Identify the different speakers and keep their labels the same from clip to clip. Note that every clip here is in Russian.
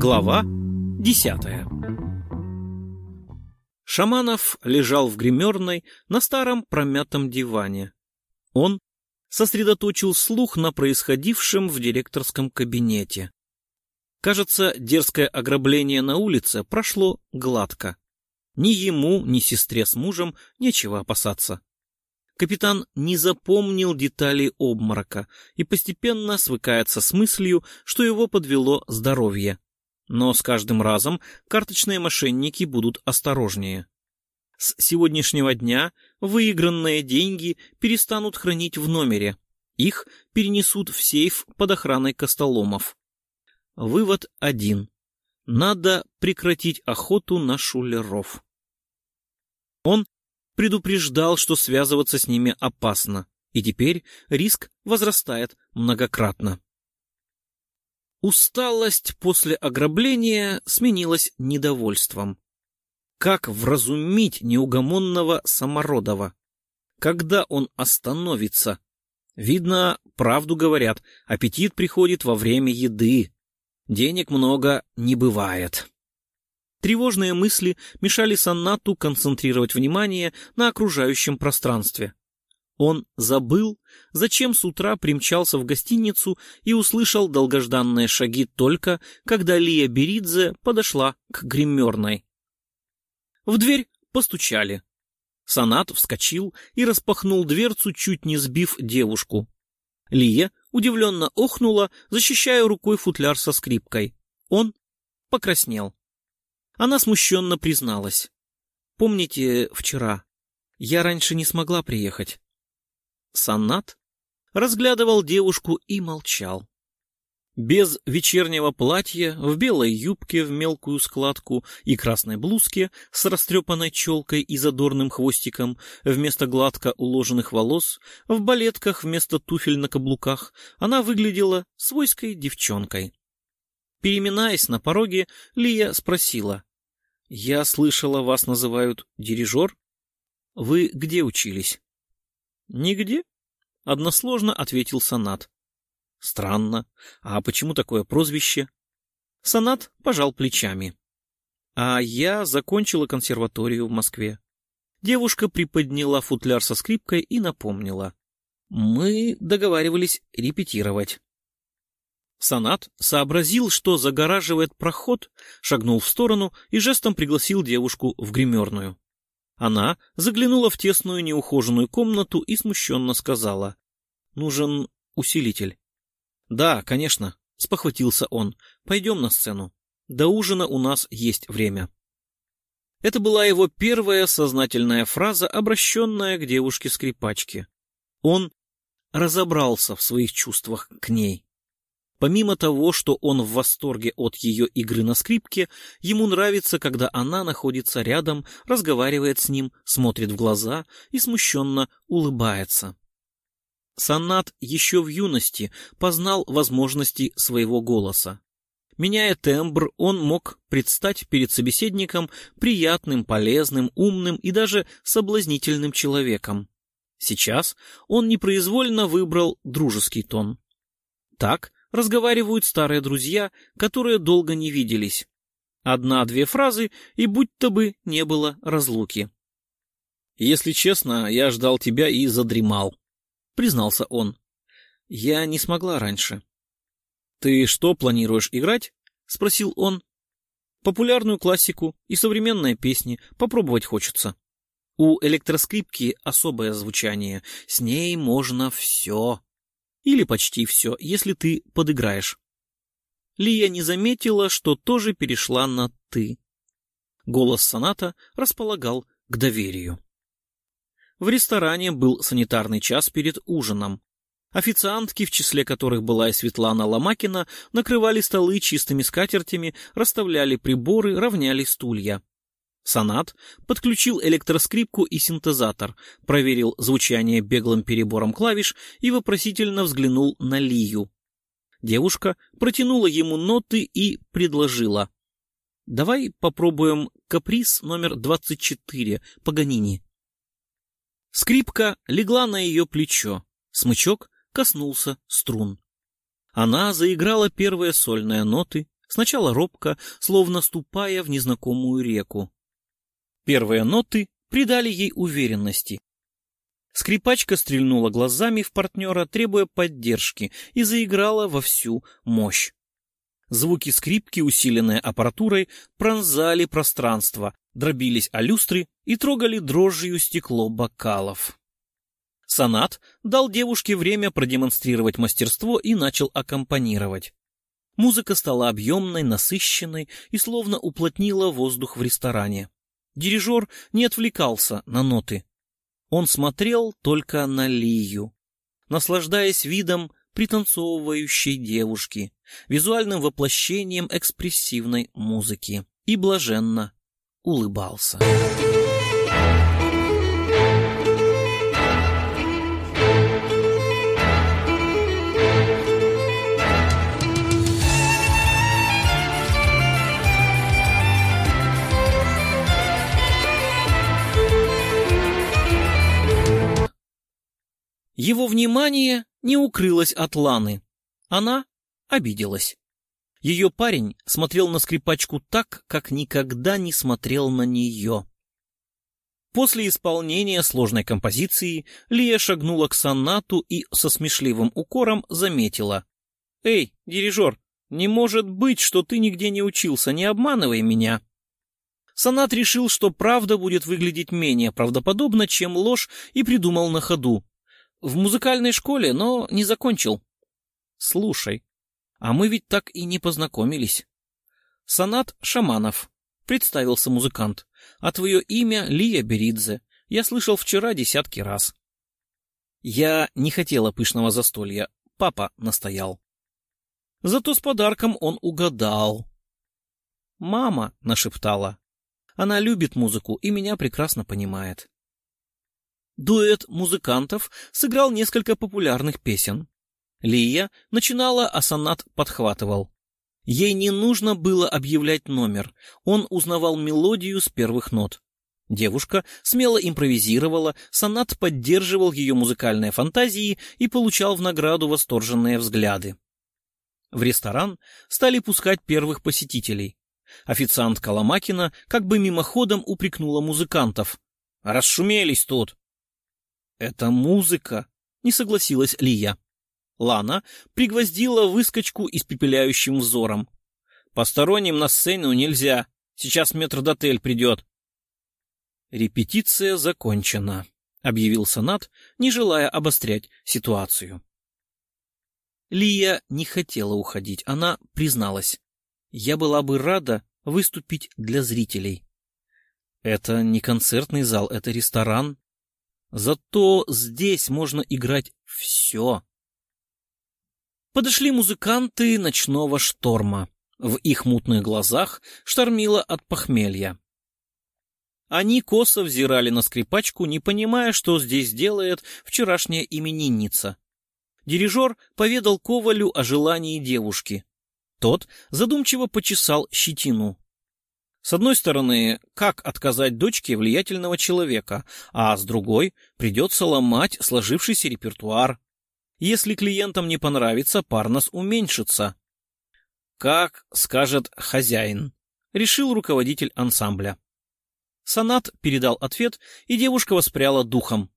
Speaker 1: Глава десятая Шаманов лежал в гримерной на старом промятом диване. Он сосредоточил слух на происходившем в директорском кабинете. Кажется, дерзкое ограбление на улице прошло гладко. Ни ему, ни сестре с мужем нечего опасаться. Капитан не запомнил деталей обморока и постепенно свыкается с мыслью, что его подвело здоровье. Но с каждым разом карточные мошенники будут осторожнее. С сегодняшнего дня выигранные деньги перестанут хранить в номере. Их перенесут в сейф под охраной костоломов. Вывод один. Надо прекратить охоту на шулеров. Он предупреждал, что связываться с ними опасно, и теперь риск возрастает многократно. Усталость после ограбления сменилась недовольством. Как вразумить неугомонного Самородова? Когда он остановится? Видно, правду говорят, аппетит приходит во время еды. Денег много не бывает. Тревожные мысли мешали Саннату концентрировать внимание на окружающем пространстве. Он забыл, зачем с утра примчался в гостиницу и услышал долгожданные шаги только, когда Лия Беридзе подошла к гримерной. В дверь постучали. Санат вскочил и распахнул дверцу, чуть не сбив девушку. Лия удивленно охнула, защищая рукой футляр со скрипкой. Он покраснел. Она смущенно призналась. «Помните вчера? Я раньше не смогла приехать. Санат разглядывал девушку и молчал. Без вечернего платья, в белой юбке в мелкую складку и красной блузке с растрепанной челкой и задорным хвостиком, вместо гладко уложенных волос, в балетках вместо туфель на каблуках, она выглядела свойской девчонкой. Переминаясь на пороге, Лия спросила. — Я слышала, вас называют дирижер? Вы где учились? «Нигде?» — односложно ответил Санат. «Странно. А почему такое прозвище?» Санат пожал плечами. «А я закончила консерваторию в Москве». Девушка приподняла футляр со скрипкой и напомнила. «Мы договаривались репетировать». Санат сообразил, что загораживает проход, шагнул в сторону и жестом пригласил девушку в гримерную. Она заглянула в тесную неухоженную комнату и смущенно сказала. «Нужен усилитель». «Да, конечно», — спохватился он. «Пойдем на сцену. До ужина у нас есть время». Это была его первая сознательная фраза, обращенная к девушке-скрипачке. Он разобрался в своих чувствах к ней. Помимо того, что он в восторге от ее игры на скрипке, ему нравится, когда она находится рядом, разговаривает с ним, смотрит в глаза и смущенно улыбается. Санат еще в юности познал возможности своего голоса. Меняя тембр, он мог предстать перед собеседником приятным, полезным, умным и даже соблазнительным человеком. Сейчас он непроизвольно выбрал дружеский тон. Так разговаривают старые друзья, которые долго не виделись. Одна-две фразы, и будто бы не было разлуки. «Если честно, я ждал тебя и задремал», — признался он. «Я не смогла раньше». «Ты что планируешь играть?» — спросил он. «Популярную классику и современные песни попробовать хочется. У электроскрипки особое звучание, с ней можно все». Или почти все, если ты подыграешь. Лия не заметила, что тоже перешла на «ты». Голос соната располагал к доверию. В ресторане был санитарный час перед ужином. Официантки, в числе которых была и Светлана Ломакина, накрывали столы чистыми скатертями, расставляли приборы, равняли стулья. Сонат подключил электроскрипку и синтезатор, проверил звучание беглым перебором клавиш и вопросительно взглянул на Лию. Девушка протянула ему ноты и предложила. «Давай попробуем каприз номер 24 Паганини». Скрипка легла на ее плечо. Смычок коснулся струн. Она заиграла первые сольные ноты, сначала робко, словно ступая в незнакомую реку. Первые ноты придали ей уверенности. Скрипачка стрельнула глазами в партнера, требуя поддержки, и заиграла во всю мощь. Звуки скрипки, усиленные аппаратурой, пронзали пространство, дробились о люстры и трогали дрожжью стекло бокалов. Сонат дал девушке время продемонстрировать мастерство и начал аккомпанировать. Музыка стала объемной, насыщенной и словно уплотнила воздух в ресторане. Дирижер не отвлекался на ноты. Он смотрел только на Лию, наслаждаясь видом пританцовывающей девушки, визуальным воплощением экспрессивной музыки, и блаженно улыбался. Его внимание не укрылось от Ланы. Она обиделась. Ее парень смотрел на скрипачку так, как никогда не смотрел на нее. После исполнения сложной композиции Лия шагнула к сонату и со смешливым укором заметила. «Эй, дирижер, не может быть, что ты нигде не учился, не обманывай меня!» Сонат решил, что правда будет выглядеть менее правдоподобно, чем ложь, и придумал на ходу. В музыкальной школе, но не закончил. Слушай, а мы ведь так и не познакомились. Санат Шаманов, представился музыкант, а твое имя Лия Беридзе. Я слышал вчера десятки раз. Я не хотела пышного застолья, папа настоял. Зато с подарком он угадал. «Мама», — нашептала, — «она любит музыку и меня прекрасно понимает». Дуэт музыкантов сыграл несколько популярных песен. Лия начинала, а Санат подхватывал. Ей не нужно было объявлять номер, он узнавал мелодию с первых нот. Девушка смело импровизировала, Санат поддерживал ее музыкальные фантазии и получал в награду восторженные взгляды. В ресторан стали пускать первых посетителей. Официант Коломакина как бы мимоходом упрекнула музыкантов. «Расшумелись тут!» «Это музыка», — не согласилась Лия. Лана пригвоздила выскочку испепеляющим взором. «Посторонним на сцену нельзя. Сейчас метрдотель придет». «Репетиция закончена», — объявил Санат, не желая обострять ситуацию. Лия не хотела уходить, она призналась. «Я была бы рада выступить для зрителей». «Это не концертный зал, это ресторан», Зато здесь можно играть все. Подошли музыканты ночного шторма. В их мутных глазах штормило от похмелья. Они косо взирали на скрипачку, не понимая, что здесь делает вчерашняя именинница. Дирижер поведал Ковалю о желании девушки. Тот задумчиво почесал щетину. С одной стороны, как отказать дочке влиятельного человека, а с другой, придется ломать сложившийся репертуар. Если клиентам не понравится, парнос уменьшится. Как скажет хозяин, решил руководитель ансамбля. Санат передал ответ, и девушка воспряла духом.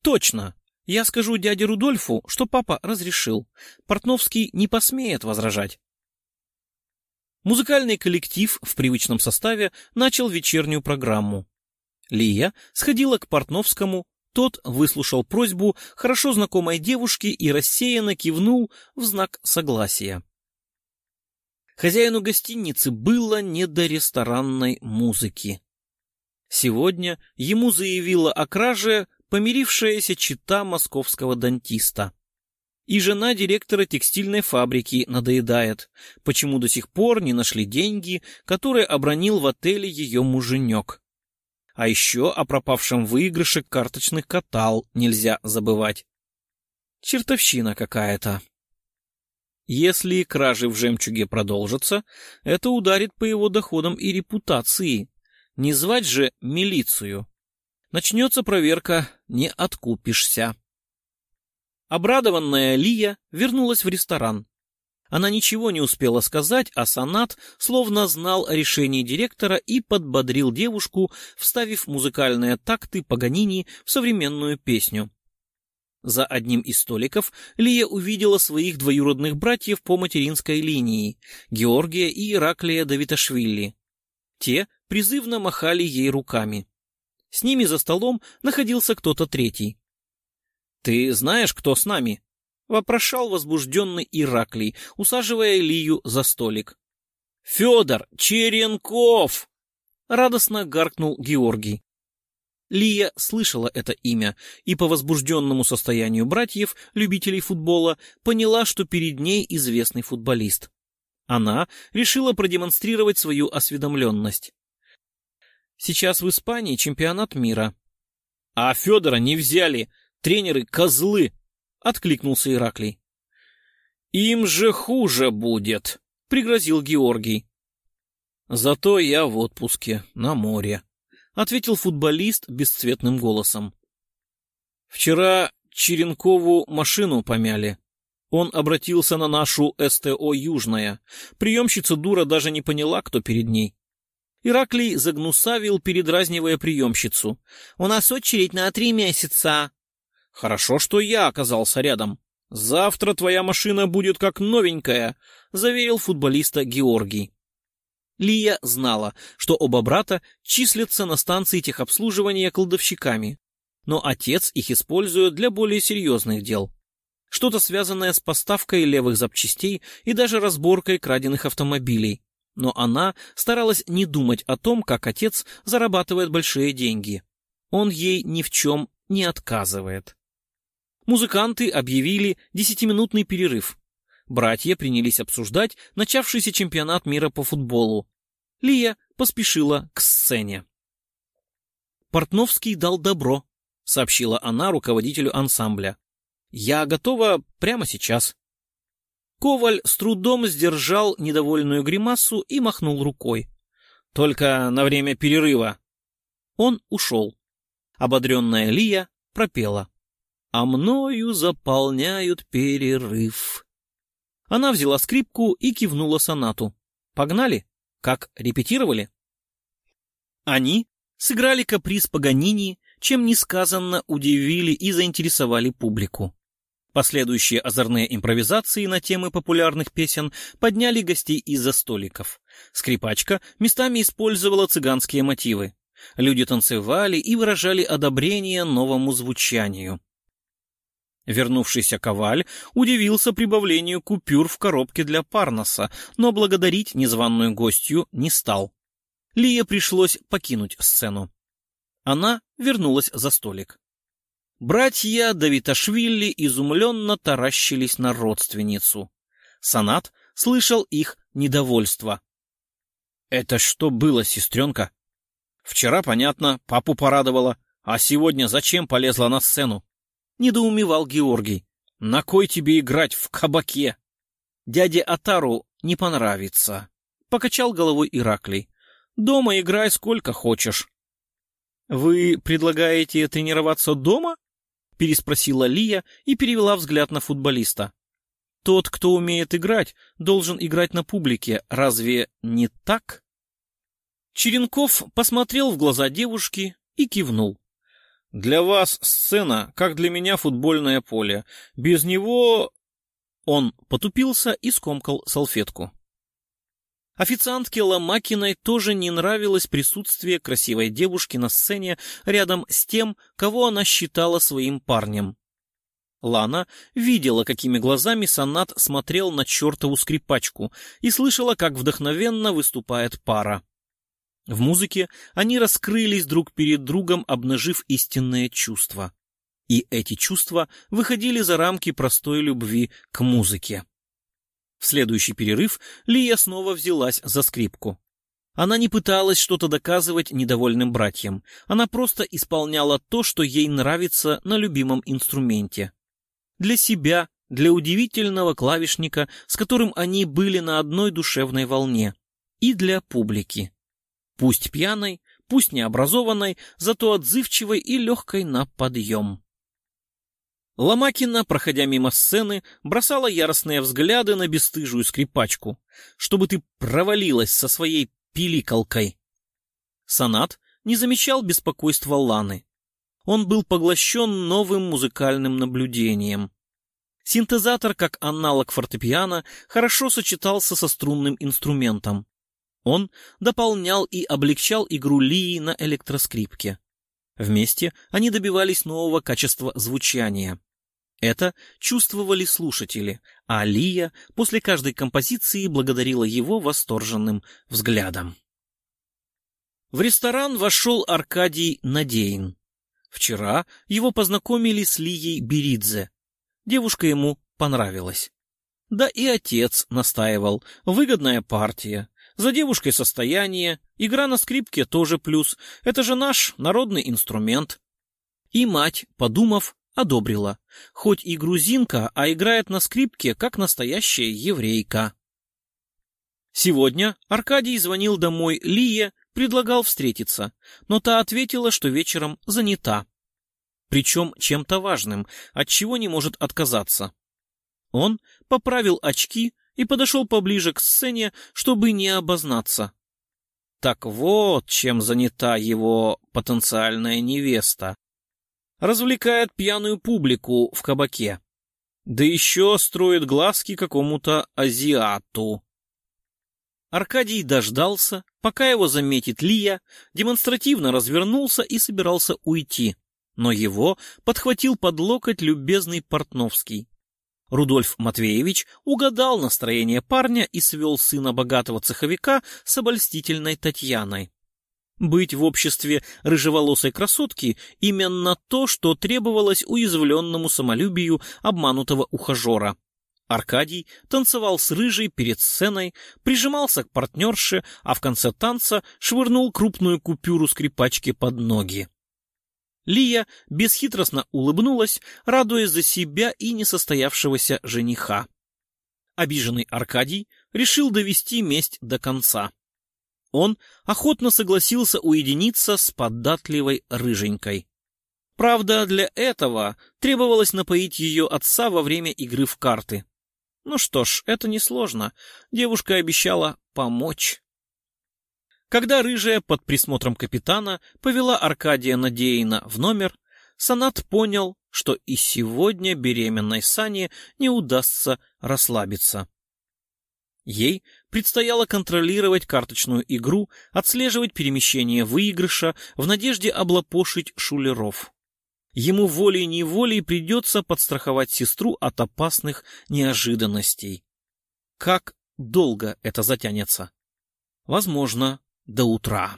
Speaker 1: Точно. Я скажу дяде Рудольфу, что папа разрешил. Портновский не посмеет возражать. Музыкальный коллектив в привычном составе начал вечернюю программу. Лия сходила к Портновскому, тот выслушал просьбу хорошо знакомой девушки и рассеянно кивнул в знак согласия. Хозяину гостиницы было не до ресторанной музыки. Сегодня ему заявила о краже помирившаяся чита московского дантиста. И жена директора текстильной фабрики надоедает, почему до сих пор не нашли деньги, которые обронил в отеле ее муженек. А еще о пропавшем выигрыше карточных катал нельзя забывать. Чертовщина какая-то. Если кражи в жемчуге продолжатся, это ударит по его доходам и репутации. Не звать же милицию. Начнется проверка, не откупишься. Обрадованная Лия вернулась в ресторан. Она ничего не успела сказать, а Санат словно знал о решении директора и подбодрил девушку, вставив музыкальные такты Паганини в современную песню. За одним из столиков Лия увидела своих двоюродных братьев по материнской линии — Георгия и Ираклия Давиташвили. Те призывно махали ей руками. С ними за столом находился кто-то третий. «Ты знаешь, кто с нами?» — вопрошал возбужденный Ираклий, усаживая Лию за столик. «Федор Черенков!» — радостно гаркнул Георгий. Лия слышала это имя и по возбужденному состоянию братьев, любителей футбола, поняла, что перед ней известный футболист. Она решила продемонстрировать свою осведомленность. Сейчас в Испании чемпионат мира. А Федора не взяли, тренеры — козлы, — откликнулся Ираклий. «Им же хуже будет», — пригрозил Георгий. «Зато я в отпуске, на море», — ответил футболист бесцветным голосом. «Вчера Черенкову машину помяли. Он обратился на нашу СТО «Южная». Приемщица дура даже не поняла, кто перед ней. Ираклий загнусавил, передразнивая приемщицу. «У нас очередь на три месяца». «Хорошо, что я оказался рядом. Завтра твоя машина будет как новенькая», — заверил футболиста Георгий. Лия знала, что оба брата числятся на станции техобслуживания кладовщиками, но отец их использует для более серьезных дел. Что-то связанное с поставкой левых запчастей и даже разборкой краденных автомобилей. Но она старалась не думать о том, как отец зарабатывает большие деньги. Он ей ни в чем не отказывает. Музыканты объявили десятиминутный перерыв. Братья принялись обсуждать начавшийся чемпионат мира по футболу. Лия поспешила к сцене. «Портновский дал добро», — сообщила она руководителю ансамбля. «Я готова прямо сейчас». Коваль с трудом сдержал недовольную гримасу и махнул рукой. «Только на время перерыва». Он ушел. Ободренная Лия пропела а мною заполняют перерыв. Она взяла скрипку и кивнула сонату. Погнали? Как репетировали? Они сыграли каприз Паганини, чем несказанно удивили и заинтересовали публику. Последующие озорные импровизации на темы популярных песен подняли гостей из-за столиков. Скрипачка местами использовала цыганские мотивы. Люди танцевали и выражали одобрение новому звучанию. Вернувшийся Коваль удивился прибавлению купюр в коробке для Парноса, но благодарить незваную гостью не стал. Лие пришлось покинуть сцену. Она вернулась за столик. Братья Давиташвили изумленно таращились на родственницу. Санат слышал их недовольство. — Это что было, сестренка? Вчера, понятно, папу порадовала, а сегодня зачем полезла на сцену? — недоумевал Георгий. «На кой тебе играть в кабаке?» «Дяде Атару не понравится», — покачал головой Ираклий. «Дома играй сколько хочешь». «Вы предлагаете тренироваться дома?» — переспросила Лия и перевела взгляд на футболиста. «Тот, кто умеет играть, должен играть на публике. Разве не так?» Черенков посмотрел в глаза девушки и кивнул. Для вас сцена, как для меня футбольное поле. Без него...» Он потупился и скомкал салфетку. Официантке Ломакиной тоже не нравилось присутствие красивой девушки на сцене рядом с тем, кого она считала своим парнем. Лана видела, какими глазами Санат смотрел на чертову скрипачку и слышала, как вдохновенно выступает пара. В музыке они раскрылись друг перед другом, обнажив истинные чувства. И эти чувства выходили за рамки простой любви к музыке. В следующий перерыв Лия снова взялась за скрипку. Она не пыталась что-то доказывать недовольным братьям. Она просто исполняла то, что ей нравится на любимом инструменте. Для себя, для удивительного клавишника, с которым они были на одной душевной волне. И для публики. Пусть пьяной, пусть необразованной, зато отзывчивой и легкой на подъем. Ломакина, проходя мимо сцены, бросала яростные взгляды на бесстыжую скрипачку, чтобы ты провалилась со своей пиликалкой. Санат не замечал беспокойства Ланы. Он был поглощен новым музыкальным наблюдением. Синтезатор, как аналог фортепиано, хорошо сочетался со струнным инструментом. Он дополнял и облегчал игру Лии на электроскрипке. Вместе они добивались нового качества звучания. Это чувствовали слушатели, а Лия после каждой композиции благодарила его восторженным взглядом. В ресторан вошел Аркадий Надеин. Вчера его познакомили с Лией Беридзе. Девушка ему понравилась. Да и отец настаивал. Выгодная партия. За девушкой состояние. Игра на скрипке тоже плюс. Это же наш народный инструмент. И мать, подумав, одобрила. Хоть и грузинка, а играет на скрипке, как настоящая еврейка. Сегодня Аркадий звонил домой Лие, предлагал встретиться, но та ответила, что вечером занята. Причем чем-то важным, от чего не может отказаться. Он поправил очки и подошел поближе к сцене, чтобы не обознаться. Так вот, чем занята его потенциальная невеста развлекает пьяную публику в кабаке. Да еще строит глазки какому-то азиату. Аркадий дождался, пока его заметит Лия, демонстративно развернулся и собирался уйти. Но его подхватил под локоть любезный Портновский. Рудольф Матвеевич угадал настроение парня и свел сына богатого цеховика с обольстительной Татьяной. Быть в обществе рыжеволосой красотки — именно то, что требовалось уязвленному самолюбию обманутого ухажера. Аркадий танцевал с рыжей перед сценой, прижимался к партнерше, а в конце танца швырнул крупную купюру скрипачки под ноги. Лия бесхитростно улыбнулась, радуясь за себя и несостоявшегося жениха. Обиженный Аркадий решил довести месть до конца. Он охотно согласился уединиться с податливой рыженькой. Правда, для этого требовалось напоить ее отца во время игры в карты. Ну что ж, это несложно. Девушка обещала помочь. Когда рыжая под присмотром капитана повела Аркадия Надеина в номер, Санат понял, что и сегодня беременной Сане не удастся расслабиться. Ей предстояло контролировать карточную игру, отслеживать перемещение выигрыша в надежде облапошить шулеров. Ему волей-неволей придется подстраховать сестру от опасных неожиданностей. Как долго это затянется? Возможно, до утра.